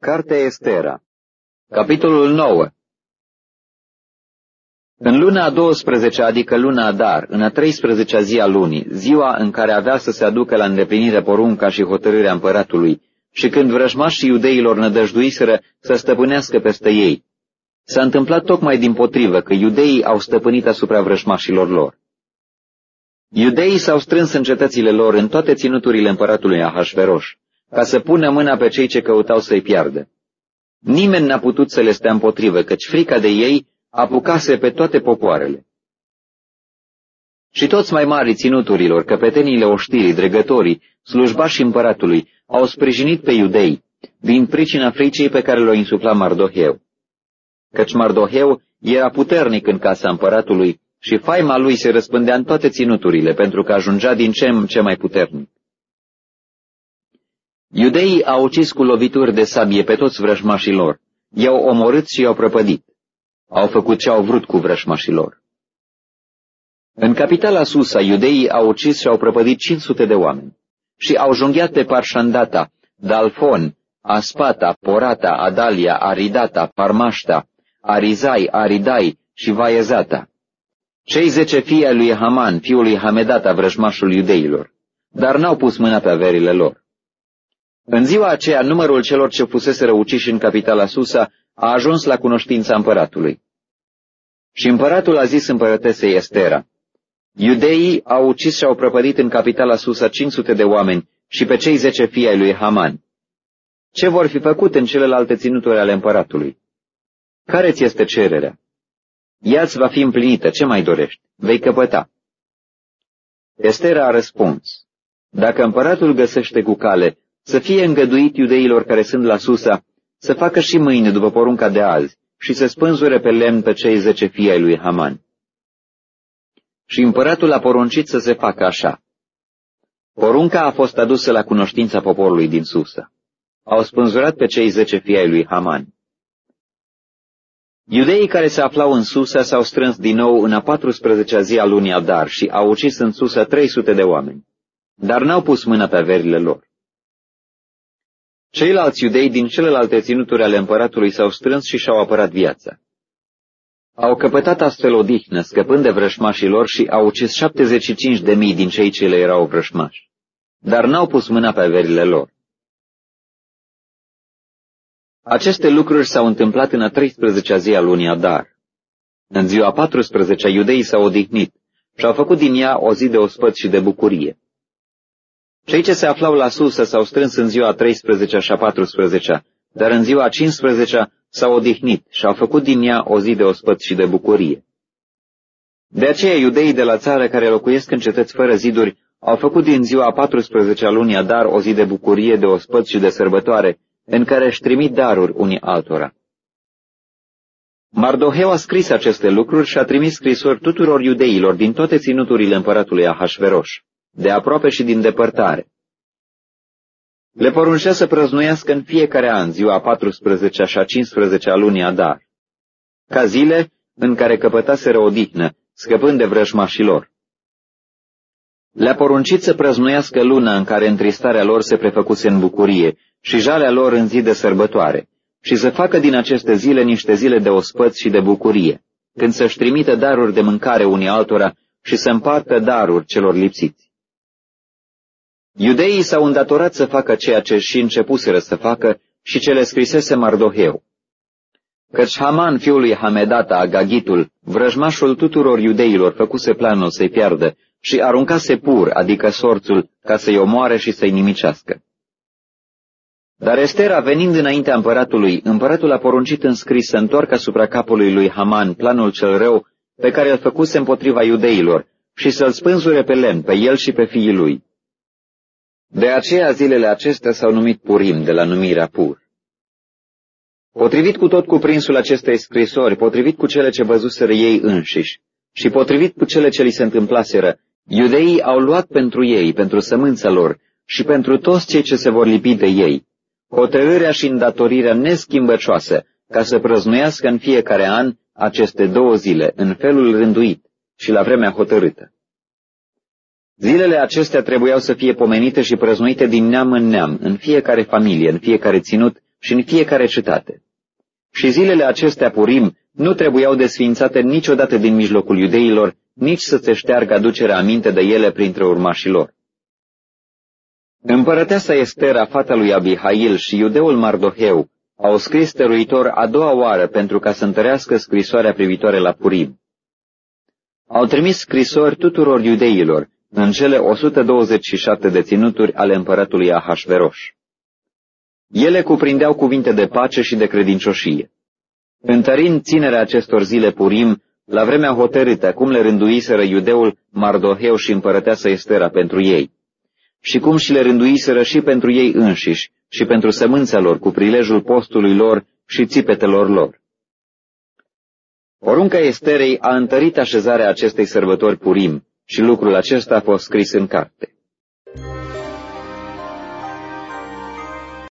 Cartea Estera Capitolul 9 În luna a 12 adică luna Adar, în a 13-a zi a lunii, ziua în care avea să se aducă la îndeplinire porunca și hotărârea împăratului, și când vrăjmașii iudeilor nădăjduiseră să stăpânească peste ei, s-a întâmplat tocmai din potrivă că iudeii au stăpânit asupra vrăjmașilor lor. Iudeii s-au strâns în cetățile lor în toate ținuturile împăratului Ahasveroș, ca să pună mâna pe cei ce căutau să-i piardă. Nimeni n-a putut să le stea împotrivă, căci frica de ei apucase pe toate popoarele. Și toți mai mari ținuturilor, căpeteniile oștirii, dregătorii, slujbașii împăratului, au sprijinit pe iudei, din pricina fricii pe care le-o insufla Mardoheu. Căci Mardoheu era puternic în casa împăratului și faima lui se răspândea în toate ținuturile, pentru că ajungea din ce în ce mai puternic. Iudeii au ucis cu lovituri de sabie pe toți vrăjmașilor, i-au omorât și i-au prăpădit. Au făcut ce au vrut cu vrăjmașilor. În capitala Susa, iudeii au ucis și au prăpădit 500 de oameni și au junghiat pe Parșandata, Dalfon, Aspata, Porata, Adalia, Aridata, Parmașta, Arizai, Aridai și Vaezata. Cei zece fii ai lui Haman, fiul lui Hamedata, vrăjmașul iudeilor, dar n-au pus mâna pe averile lor. În ziua aceea, numărul celor ce fusese răuciși în capitala Susa a ajuns la cunoștința împăratului. Și împăratul a zis împărătesei Estera, Iudeii au ucis și au prăpădit în capitala Susa 500 de oameni și pe cei zece fii ai lui Haman. Ce vor fi făcut în celelalte ținuturi ale împăratului? Care ți este cererea? Ea-ți va fi împlinită, ce mai dorești? Vei căpăta. Estera a răspuns, Dacă împăratul găsește cu cale să fie îngăduit iudeilor care sunt la Susa să facă și mâine după porunca de azi și să spânzure pe lemn pe cei zece fii ai lui Haman. Și împăratul a poruncit să se facă așa. Porunca a fost adusă la cunoștința poporului din Susa. Au spânzurat pe cei zece fii ai lui Haman. Iudeii care se aflau în Susa s-au strâns din nou în a 14-a zi a lunii Adar și au ucis în Susa 300 de oameni, dar n-au pus mâna pe averile lor. Ceilalți iudei din celelalte ținuturi ale împăratului s-au strâns și și-au apărat viața. Au căpătat astfel o dihnă, scăpând de vrășmașii lor și au ucis 75 de mii din cei ce le erau vrășmași, dar n-au pus mâna pe averile lor. Aceste lucruri s-au întâmplat în a 13-a zi a lunii Adar. În ziua 14 iudeii s-au odihnit și au făcut din ea o zi de ospăț și de bucurie. Cei ce se aflau la susă s-au strâns în ziua 13 și a 14 dar în ziua 15 s-au odihnit și au făcut din ea o zi de ospăț și de bucurie. De aceea iudeii de la țară care locuiesc în cetăți fără ziduri au făcut din ziua 14 a lunii Adar o zi de bucurie, de ospăț și de sărbătoare, în care își trimit daruri unii altora. Mardoheu a scris aceste lucruri și a trimis scrisori tuturor iudeilor din toate ținuturile împăratului Ahasveroș de aproape și din depărtare. Le poruncea să prăznuiască în fiecare an ziua 14 și a 15 a lunii Adar, ca zile în care căpătaseră odihnă, scăpând de vrăjmașilor. Le-a poruncit să prăznuiască luna în care întristarea lor se prefăcuse în bucurie și jalea lor în zi de sărbătoare, și să facă din aceste zile niște zile de ospăț și de bucurie, când să-și trimită daruri de mâncare unii altora și să împartă daruri celor lipsiți. Iudeii s-au îndatorat să facă ceea ce și începuseră să facă și ce le scrisese Mardoheu. Căci Haman, fiul lui Hamedata, Agagitul, vrăjmașul tuturor iudeilor, făcuse planul să-i piardă și aruncase pur, adică sorțul, ca să-i omoare și să-i nimicească. Dar Estera, venind înaintea împăratului, împăratul a poruncit în scris să întoarcă asupra capului lui Haman planul cel rău pe care îl făcuse împotriva iudeilor și să-l spânzure pe lemn, pe el și pe fiii lui. De aceea zilele acestea s-au numit Purim, de la numirea Pur. Potrivit cu tot cuprinsul acestei scrisori, potrivit cu cele ce văzuseră ei înșiși și potrivit cu cele ce li se întâmplaseră, iudeii au luat pentru ei, pentru sămânța lor și pentru toți cei ce se vor lipi de ei, hotărârea și îndatorirea neschimbăcioasă ca să prăznuiască în fiecare an aceste două zile, în felul rânduit și la vremea hotărâtă. Zilele acestea trebuiau să fie pomenite și prăznuite din neam în neam, în fiecare familie, în fiecare ținut, și în fiecare cetate. Și zilele acestea Purim nu trebuiau desfințate niciodată din mijlocul iudeilor, nici să se șteargă aducerea aminte de ele printre urmașii lor. Împărăteasa Estera, fata lui Abihail și iudeul Mardoheu au scris stăruitor a doua oară pentru ca să întărească scrisoarea privitoare la Purim. Au trimis scrisori tuturor iudeilor în cele 127 de ținuturi ale împăratului Ahasveroș. Ele cuprindeau cuvinte de pace și de credincioșie. Întărind ținerea acestor zile Purim, la vremea hotărâtă, cum le rânduiseră iudeul Mardoheu și împărăteasa Estera pentru ei, și cum și le rânduiseră și pentru ei înșiși și pentru sămânța lor cu prilejul postului lor și țipetelor lor. Porunca Esterei a întărit așezarea acestei sărbători Purim și lucrul acesta a fost scris în carte.